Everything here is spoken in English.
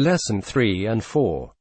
Lesson 3 and 4